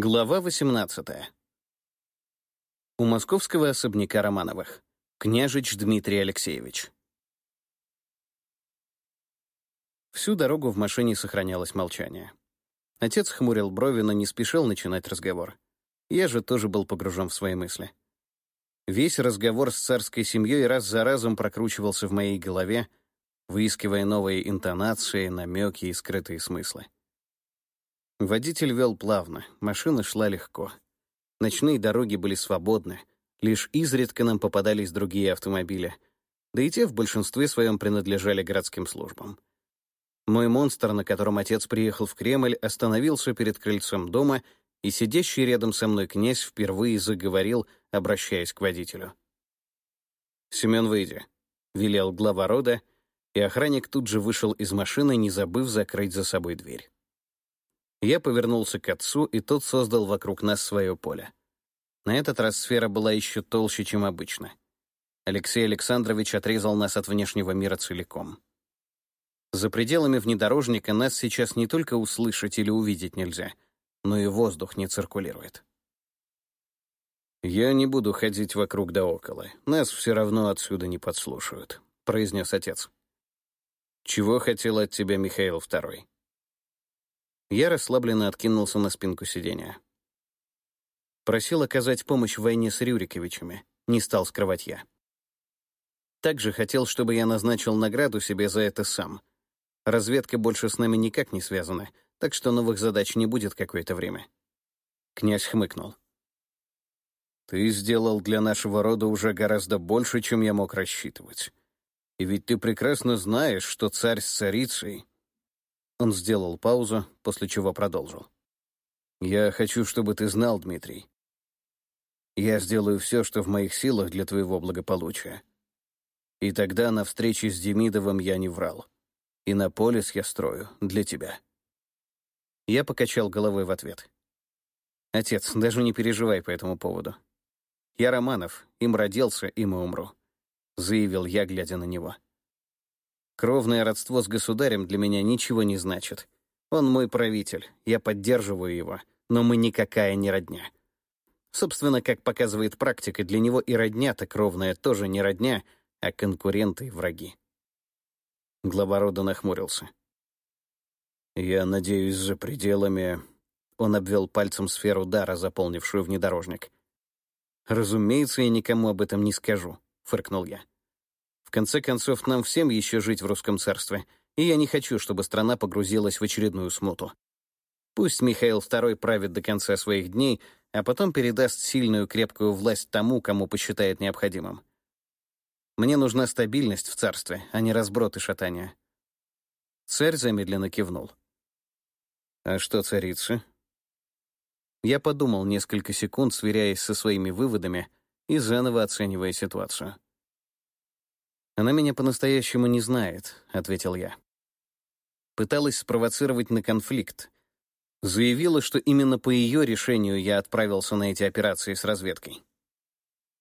Глава 18. У московского особняка Романовых. Княжич Дмитрий Алексеевич. Всю дорогу в машине сохранялось молчание. Отец хмурил брови, но не спешил начинать разговор. Я же тоже был погружен в свои мысли. Весь разговор с царской семьей раз за разом прокручивался в моей голове, выискивая новые интонации, намеки и скрытые смыслы. Водитель вел плавно, машина шла легко. Ночные дороги были свободны, лишь изредка нам попадались другие автомобили, да и те в большинстве своем принадлежали городским службам. Мой монстр, на котором отец приехал в Кремль, остановился перед крыльцом дома, и сидящий рядом со мной князь впервые заговорил, обращаясь к водителю. «Семен, выйди», — велел глава рода, и охранник тут же вышел из машины, не забыв закрыть за собой дверь. Я повернулся к отцу, и тот создал вокруг нас свое поле. На этот раз сфера была еще толще, чем обычно. Алексей Александрович отрезал нас от внешнего мира целиком. За пределами внедорожника нас сейчас не только услышать или увидеть нельзя, но и воздух не циркулирует. «Я не буду ходить вокруг да около. Нас все равно отсюда не подслушают», — произнес отец. «Чего хотел от тебя Михаил Второй?» Я расслабленно откинулся на спинку сиденья. Просил оказать помощь в войне с Рюриковичами, не стал скрывать я. Также хотел, чтобы я назначил награду себе за это сам. Разведка больше с нами никак не связана, так что новых задач не будет какое-то время. Князь хмыкнул. «Ты сделал для нашего рода уже гораздо больше, чем я мог рассчитывать. И ведь ты прекрасно знаешь, что царь с царицей он сделал паузу, после чего продолжил. «Я хочу, чтобы ты знал, Дмитрий. Я сделаю все, что в моих силах для твоего благополучия. И тогда на встрече с Демидовым я не врал. И на полис я строю для тебя». Я покачал головой в ответ. «Отец, даже не переживай по этому поводу. Я Романов, им родился, им и умру», — заявил я, глядя на него. Кровное родство с государем для меня ничего не значит. Он мой правитель, я поддерживаю его, но мы никакая не родня. Собственно, как показывает практика, для него и родня-то кровная тоже не родня, а конкуренты и враги. Глава рода нахмурился. «Я надеюсь, за пределами...» Он обвел пальцем сферу дара, заполнившую внедорожник. «Разумеется, я никому об этом не скажу», — фыркнул я. В конце концов, нам всем еще жить в русском царстве, и я не хочу, чтобы страна погрузилась в очередную смуту. Пусть Михаил II правит до конца своих дней, а потом передаст сильную крепкую власть тому, кому посчитает необходимым. Мне нужна стабильность в царстве, а не разброд и шатание. Царь замедленно кивнул. «А что царица?» Я подумал несколько секунд, сверяясь со своими выводами и заново оценивая ситуацию. «Она меня по-настоящему не знает», — ответил я. Пыталась спровоцировать на конфликт. Заявила, что именно по ее решению я отправился на эти операции с разведкой.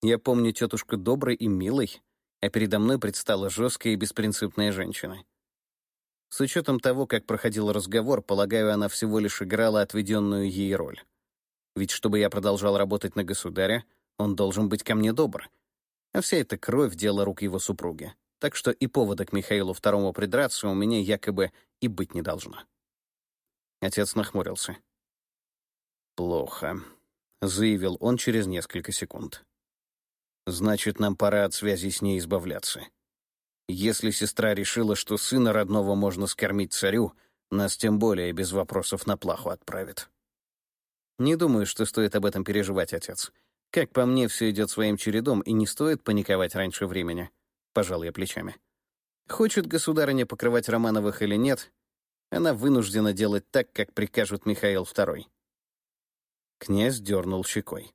Я помню тетушку доброй и милой, а передо мной предстала жесткая и беспринципная женщина. С учетом того, как проходил разговор, полагаю, она всего лишь играла отведенную ей роль. Ведь чтобы я продолжал работать на государя, он должен быть ко мне добр, а вся эта кровь — дело рук его супруги. Так что и повода к Михаилу Второму придраться у меня якобы и быть не должно. Отец нахмурился. «Плохо», — заявил он через несколько секунд. «Значит, нам пора от связи с ней избавляться. Если сестра решила, что сына родного можно скормить царю, нас тем более без вопросов на плаху отправит». «Не думаю, что стоит об этом переживать, отец. Как по мне, все идет своим чередом, и не стоит паниковать раньше времени. Пожал я плечами. Хочет государыня покрывать Романовых или нет, она вынуждена делать так, как прикажет Михаил II. Князь дернул щекой.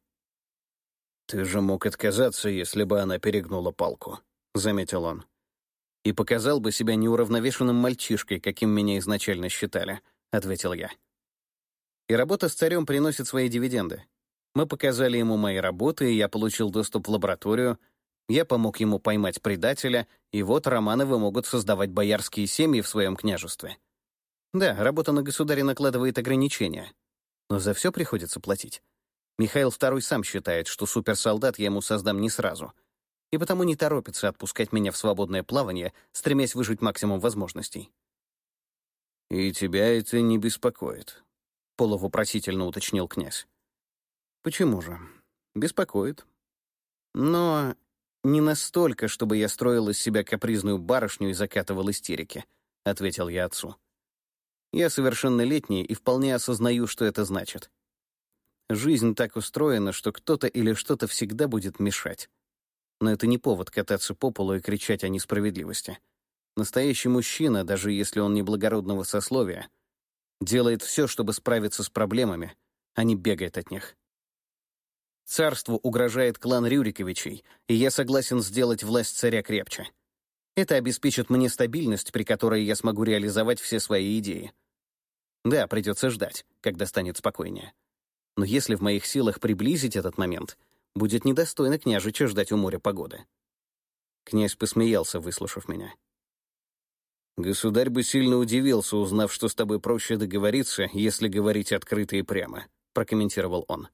«Ты же мог отказаться, если бы она перегнула палку», — заметил он. «И показал бы себя неуравновешенным мальчишкой, каким меня изначально считали», — ответил я. «И работа с царем приносит свои дивиденды. Мы показали ему мои работы, и я получил доступ в лабораторию. Я помог ему поймать предателя, и вот Романовы могут создавать боярские семьи в своем княжестве. Да, работа на государе накладывает ограничения. Но за все приходится платить. Михаил II сам считает, что суперсолдат я ему создам не сразу, и потому не торопится отпускать меня в свободное плавание, стремясь выжить максимум возможностей. «И тебя это не беспокоит?» — полувопросительно уточнил князь. «Почему же? Беспокоит. Но не настолько, чтобы я строил из себя капризную барышню и закатывал истерики», — ответил я отцу. «Я совершеннолетний и вполне осознаю, что это значит. Жизнь так устроена, что кто-то или что-то всегда будет мешать. Но это не повод кататься по полу и кричать о несправедливости. Настоящий мужчина, даже если он не благородного сословия, делает все, чтобы справиться с проблемами, а не бегает от них. Царству угрожает клан Рюриковичей, и я согласен сделать власть царя крепче. Это обеспечит мне стабильность, при которой я смогу реализовать все свои идеи. Да, придется ждать, когда станет спокойнее. Но если в моих силах приблизить этот момент, будет недостойно княжича ждать у моря погоды. Князь посмеялся, выслушав меня. «Государь бы сильно удивился, узнав, что с тобой проще договориться, если говорить открыто и прямо», — прокомментировал он.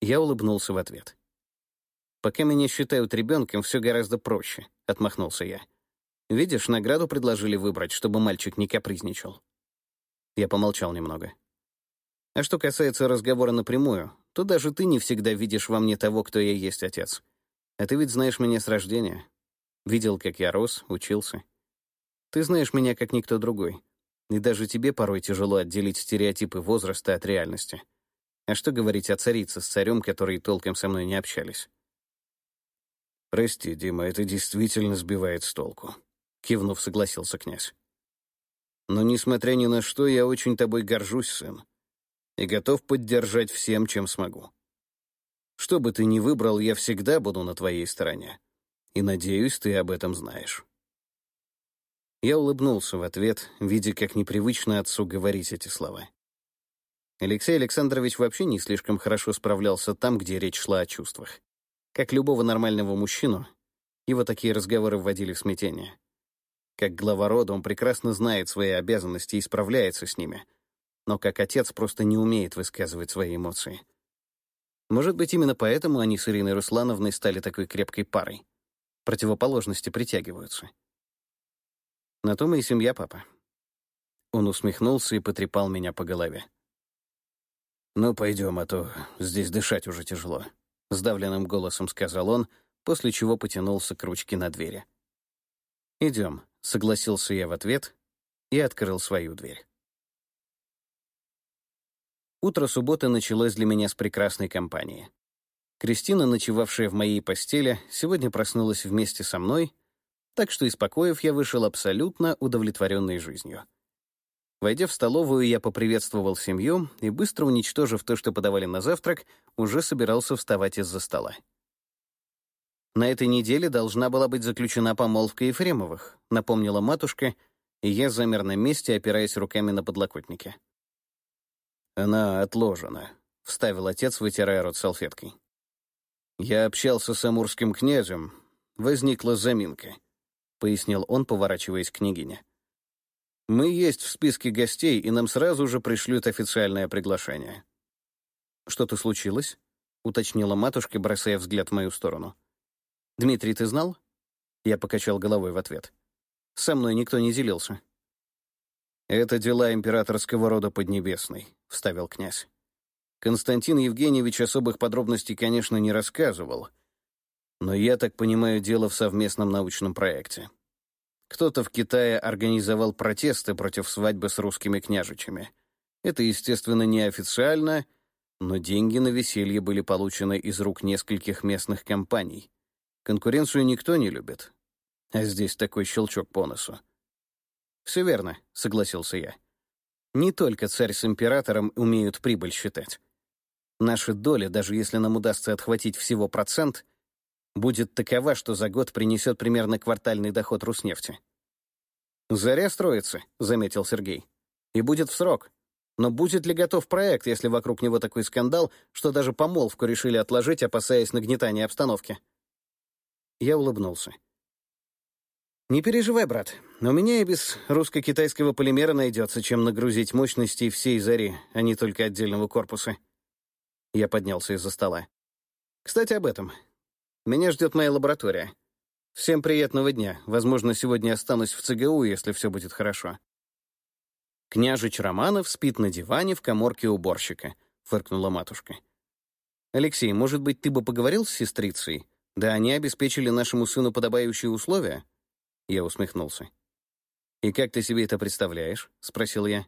Я улыбнулся в ответ. «Пока меня считают ребенком, все гораздо проще», — отмахнулся я. «Видишь, награду предложили выбрать, чтобы мальчик не капризничал». Я помолчал немного. «А что касается разговора напрямую, то даже ты не всегда видишь во мне того, кто я есть отец. А ты ведь знаешь меня с рождения. Видел, как я рос, учился. Ты знаешь меня, как никто другой. И даже тебе порой тяжело отделить стереотипы возраста от реальности. А что говорить о царице с царем, которые толком со мной не общались? «Прости, Дима, это действительно сбивает с толку», — кивнув, согласился князь. «Но, несмотря ни на что, я очень тобой горжусь, сын, и готов поддержать всем, чем смогу. Что бы ты ни выбрал, я всегда буду на твоей стороне, и, надеюсь, ты об этом знаешь». Я улыбнулся в ответ, видя, как непривычно отцу говорить эти слова. Алексей Александрович вообще не слишком хорошо справлялся там, где речь шла о чувствах. Как любого нормального мужчину, его такие разговоры вводили в смятение. Как глава рода он прекрасно знает свои обязанности и справляется с ними, но как отец просто не умеет высказывать свои эмоции. Может быть, именно поэтому они с Ириной Руслановной стали такой крепкой парой. Противоположности притягиваются. На то и семья, папа. Он усмехнулся и потрепал меня по голове. «Ну, пойдем, а то здесь дышать уже тяжело», — сдавленным голосом сказал он, после чего потянулся к ручке на двери. «Идем», — согласился я в ответ и открыл свою дверь. Утро субботы началось для меня с прекрасной компании. Кристина, ночевавшая в моей постели, сегодня проснулась вместе со мной, так что из покоев я вышел абсолютно удовлетворенной жизнью. Войдя в столовую, я поприветствовал семью и, быстро уничтожив то, что подавали на завтрак, уже собирался вставать из-за стола. «На этой неделе должна была быть заключена помолвка Ефремовых», — напомнила матушка, и я замер на месте, опираясь руками на подлокотники. «Она отложена», — вставил отец, вытирая рот салфеткой. «Я общался с амурским князем. Возникла заминка», — пояснил он, поворачиваясь к княгине. Мы есть в списке гостей, и нам сразу же пришлют официальное приглашение». «Что-то случилось?» — уточнила матушка, бросая взгляд в мою сторону. «Дмитрий, ты знал?» Я покачал головой в ответ. «Со мной никто не делился». «Это дела императорского рода Поднебесной», — вставил князь. Константин Евгеньевич особых подробностей, конечно, не рассказывал, но я так понимаю, дело в совместном научном проекте. Кто-то в Китае организовал протесты против свадьбы с русскими княжичами. Это, естественно, неофициально, но деньги на веселье были получены из рук нескольких местных компаний. Конкуренцию никто не любит. А здесь такой щелчок по носу. «Все верно», — согласился я. «Не только царь с императором умеют прибыль считать. Наша доля, даже если нам удастся отхватить всего процент, будет такова, что за год принесет примерно квартальный доход Руснефти. «Заря строится», — заметил Сергей. «И будет в срок. Но будет ли готов проект, если вокруг него такой скандал, что даже помолвку решили отложить, опасаясь нагнетания обстановки?» Я улыбнулся. «Не переживай, брат. У меня и без русско-китайского полимера найдется, чем нагрузить мощности всей зари, а не только отдельного корпуса». Я поднялся из-за стола. «Кстати, об этом. Меня ждет моя лаборатория. Всем приятного дня. Возможно, сегодня останусь в ЦГУ, если все будет хорошо». «Княжич Романов спит на диване в коморке уборщика», — фыркнула матушка. «Алексей, может быть, ты бы поговорил с сестрицей? Да они обеспечили нашему сыну подобающие условия?» Я усмехнулся. «И как ты себе это представляешь?» — спросил я.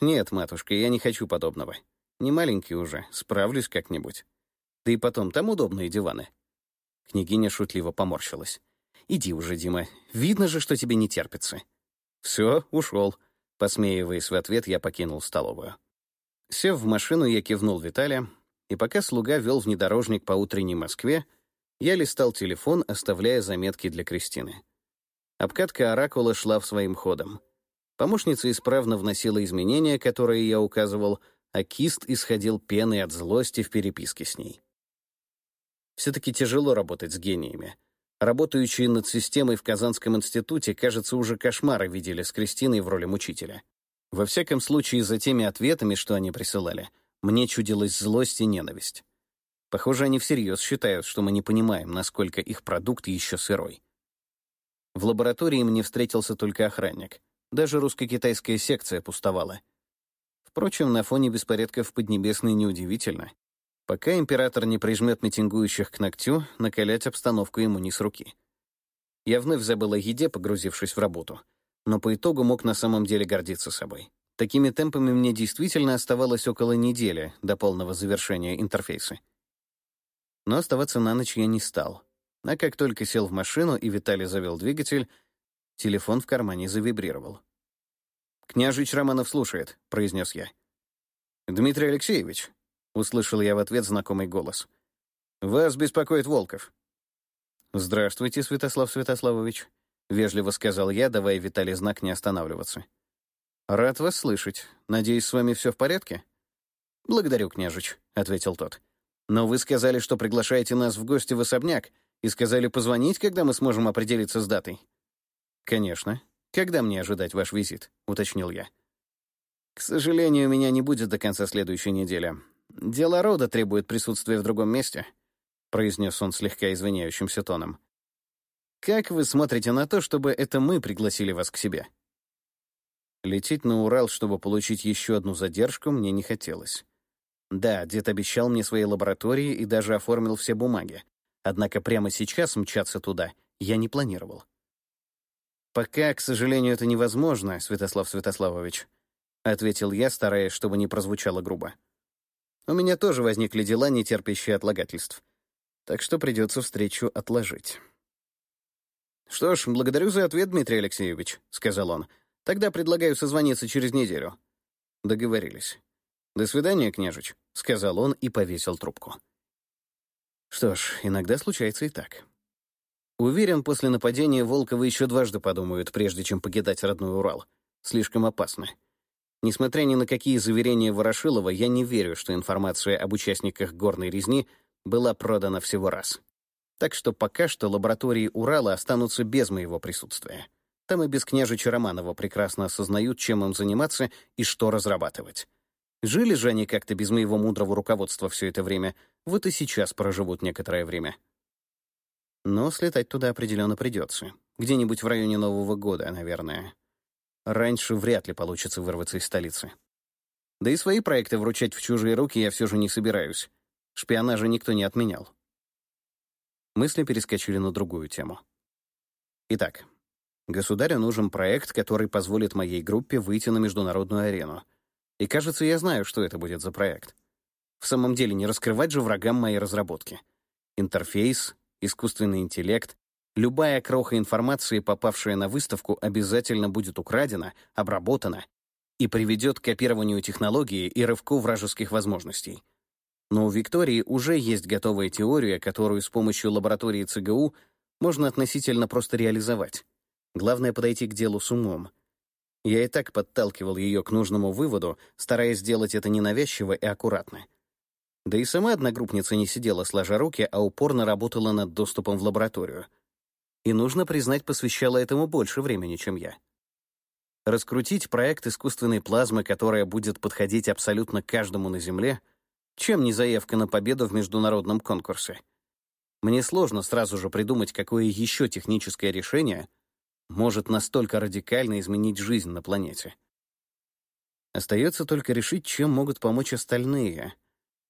«Нет, матушка, я не хочу подобного. Не маленький уже, справлюсь как-нибудь. Да и потом, там удобные диваны». Княгиня шутливо поморщилась. «Иди уже, Дима. Видно же, что тебе не терпится». «Все, ушел». Посмеиваясь в ответ, я покинул столовую. Сев в машину, я кивнул Виталия, и пока слуга вел внедорожник по утренней Москве, я листал телефон, оставляя заметки для Кристины. Обкатка оракула шла в своим ходом. Помощница исправно вносила изменения, которые я указывал, а кист исходил пеной от злости в переписке с ней. Все-таки тяжело работать с гениями. Работающие над системой в Казанском институте, кажется, уже кошмары видели с Кристиной в роли мучителя. Во всяком случае, за теми ответами, что они присылали, мне чудилась злость и ненависть. Похоже, они всерьез считают, что мы не понимаем, насколько их продукт еще сырой. В лаборатории мне встретился только охранник. Даже русско-китайская секция пустовала. Впрочем, на фоне беспорядков Поднебесной неудивительно. Пока император не прижмет митингующих к ногтю, накалять обстановку ему не с руки. Я вновь забыл о еде, погрузившись в работу, но по итогу мог на самом деле гордиться собой. Такими темпами мне действительно оставалось около недели до полного завершения интерфейса. Но оставаться на ночь я не стал. А как только сел в машину и Виталий завел двигатель, телефон в кармане завибрировал. «Княжич Романов слушает», — произнес я. «Дмитрий Алексеевич», — услышал я в ответ знакомый голос. «Вас беспокоит Волков». «Здравствуйте, Святослав Святославович», — вежливо сказал я, давая Виталий знак не останавливаться. «Рад вас слышать. Надеюсь, с вами все в порядке?» «Благодарю, княжич», — ответил тот. «Но вы сказали, что приглашаете нас в гости в особняк, и сказали позвонить, когда мы сможем определиться с датой». «Конечно. Когда мне ожидать ваш визит?» — уточнил я. «К сожалению, меня не будет до конца следующей недели. Дело рода требует присутствия в другом месте», — произнес он слегка извиняющимся тоном. «Как вы смотрите на то, чтобы это мы пригласили вас к себе?» Лететь на Урал, чтобы получить еще одну задержку, мне не хотелось. Да, дед обещал мне свои лаборатории и даже оформил все бумаги. Однако прямо сейчас мчаться туда я не планировал. «Пока, к сожалению, это невозможно, Святослав Святославович», — ответил я, стараясь, чтобы не прозвучало грубо. «У меня тоже возникли дела, не терпящие отлагательств. Так что придется встречу отложить». «Что ж, благодарю за ответ, Дмитрий Алексеевич», — сказал он. «Тогда предлагаю созвониться через неделю». Договорились. «До свидания, княжич», — сказал он и повесил трубку. Что ж, иногда случается и так. Уверен, после нападения Волкова еще дважды подумают, прежде чем покидать родной Урал. Слишком опасно. Несмотря ни на какие заверения Ворошилова, я не верю, что информация об участниках горной резни была продана всего раз. Так что пока что лаборатории Урала останутся без моего присутствия. Там и без княжича Романова прекрасно осознают, чем им заниматься и что разрабатывать. Жили же они как-то без моего мудрого руководства все это время, вот и сейчас проживут некоторое время. Но слетать туда определенно придется. Где-нибудь в районе Нового года, наверное. Раньше вряд ли получится вырваться из столицы. Да и свои проекты вручать в чужие руки я все же не собираюсь. Шпионажа никто не отменял. Мысли перескочили на другую тему. Итак, государю нужен проект, который позволит моей группе выйти на международную арену — и кажется, я знаю, что это будет за проект. В самом деле, не раскрывать же врагам мои разработки. Интерфейс, искусственный интеллект, любая кроха информации, попавшая на выставку, обязательно будет украдена, обработана и приведет к копированию технологии и рывку вражеских возможностей. Но у Виктории уже есть готовая теория, которую с помощью лаборатории ЦГУ можно относительно просто реализовать. Главное — подойти к делу с умом — я и так подталкивал ее к нужному выводу, стараясь сделать это ненавязчиво и аккуратно. Да и сама одногруппница не сидела сложа руки, а упорно работала над доступом в лабораторию. И, нужно признать, посвящала этому больше времени, чем я. Раскрутить проект искусственной плазмы, которая будет подходить абсолютно каждому на Земле, чем не заявка на победу в международном конкурсе? Мне сложно сразу же придумать, какое еще техническое решение может настолько радикально изменить жизнь на планете. Остается только решить, чем могут помочь остальные.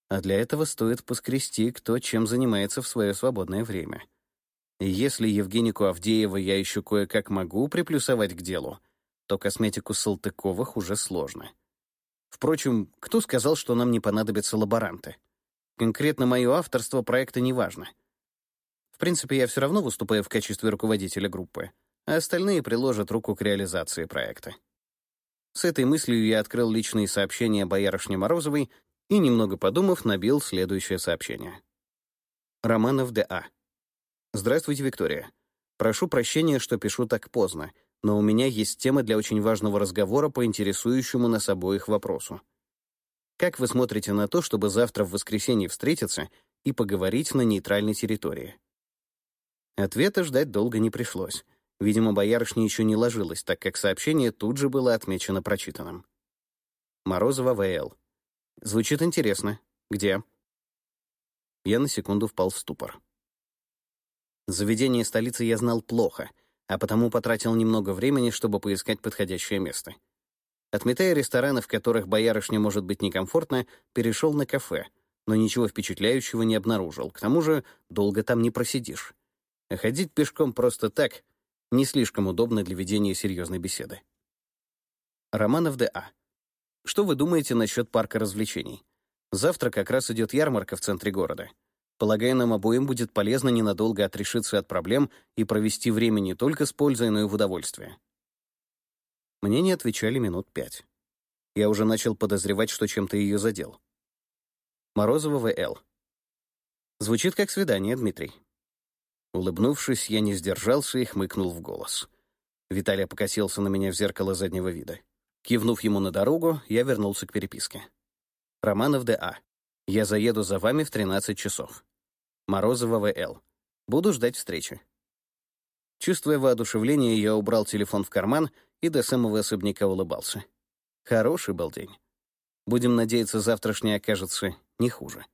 А для этого стоит поскрести, кто чем занимается в свое свободное время. Если Евгенику Авдеева я еще кое-как могу приплюсовать к делу, то косметику Салтыковых уже сложно. Впрочем, кто сказал, что нам не понадобятся лаборанты? Конкретно мое авторство проекта не важно. В принципе, я все равно выступаю в качестве руководителя группы, а остальные приложат руку к реализации проекта. С этой мыслью я открыл личные сообщения боярышни Морозовой и, немного подумав, набил следующее сообщение. Романов Д.А. «Здравствуйте, Виктория. Прошу прощения, что пишу так поздно, но у меня есть тема для очень важного разговора по интересующему нас обоих вопросу. Как вы смотрите на то, чтобы завтра в воскресенье встретиться и поговорить на нейтральной территории?» Ответа ждать долго не пришлось. Видимо, боярышня еще не ложилась, так как сообщение тут же было отмечено прочитанным. Морозова В.Л. Звучит интересно. Где? Я на секунду впал в ступор. Заведение столицы я знал плохо, а потому потратил немного времени, чтобы поискать подходящее место. Отметая рестораны, в которых боярышне может быть некомфортно, перешел на кафе, но ничего впечатляющего не обнаружил. К тому же долго там не просидишь. А ходить пешком просто так не слишком удобно для ведения серьезной беседы. Романов Д.А. Что вы думаете насчет парка развлечений? Завтра как раз идет ярмарка в центре города. Полагаю, нам обоим будет полезно ненадолго отрешиться от проблем и провести время не только с пользой, но и в удовольствие. Мне не отвечали минут пять. Я уже начал подозревать, что чем-то ее задел. Морозова В.Л. Звучит как свидание, Дмитрий. Улыбнувшись, я не сдержался и хмыкнул в голос. Виталий покосился на меня в зеркало заднего вида. Кивнув ему на дорогу, я вернулся к переписке. Романов Д.А. Я заеду за вами в 13 часов. Морозова В.Л. Буду ждать встречи. Чувствуя воодушевление, я убрал телефон в карман и до самого особняка улыбался. Хороший был день. Будем надеяться, завтрашний окажется не хуже.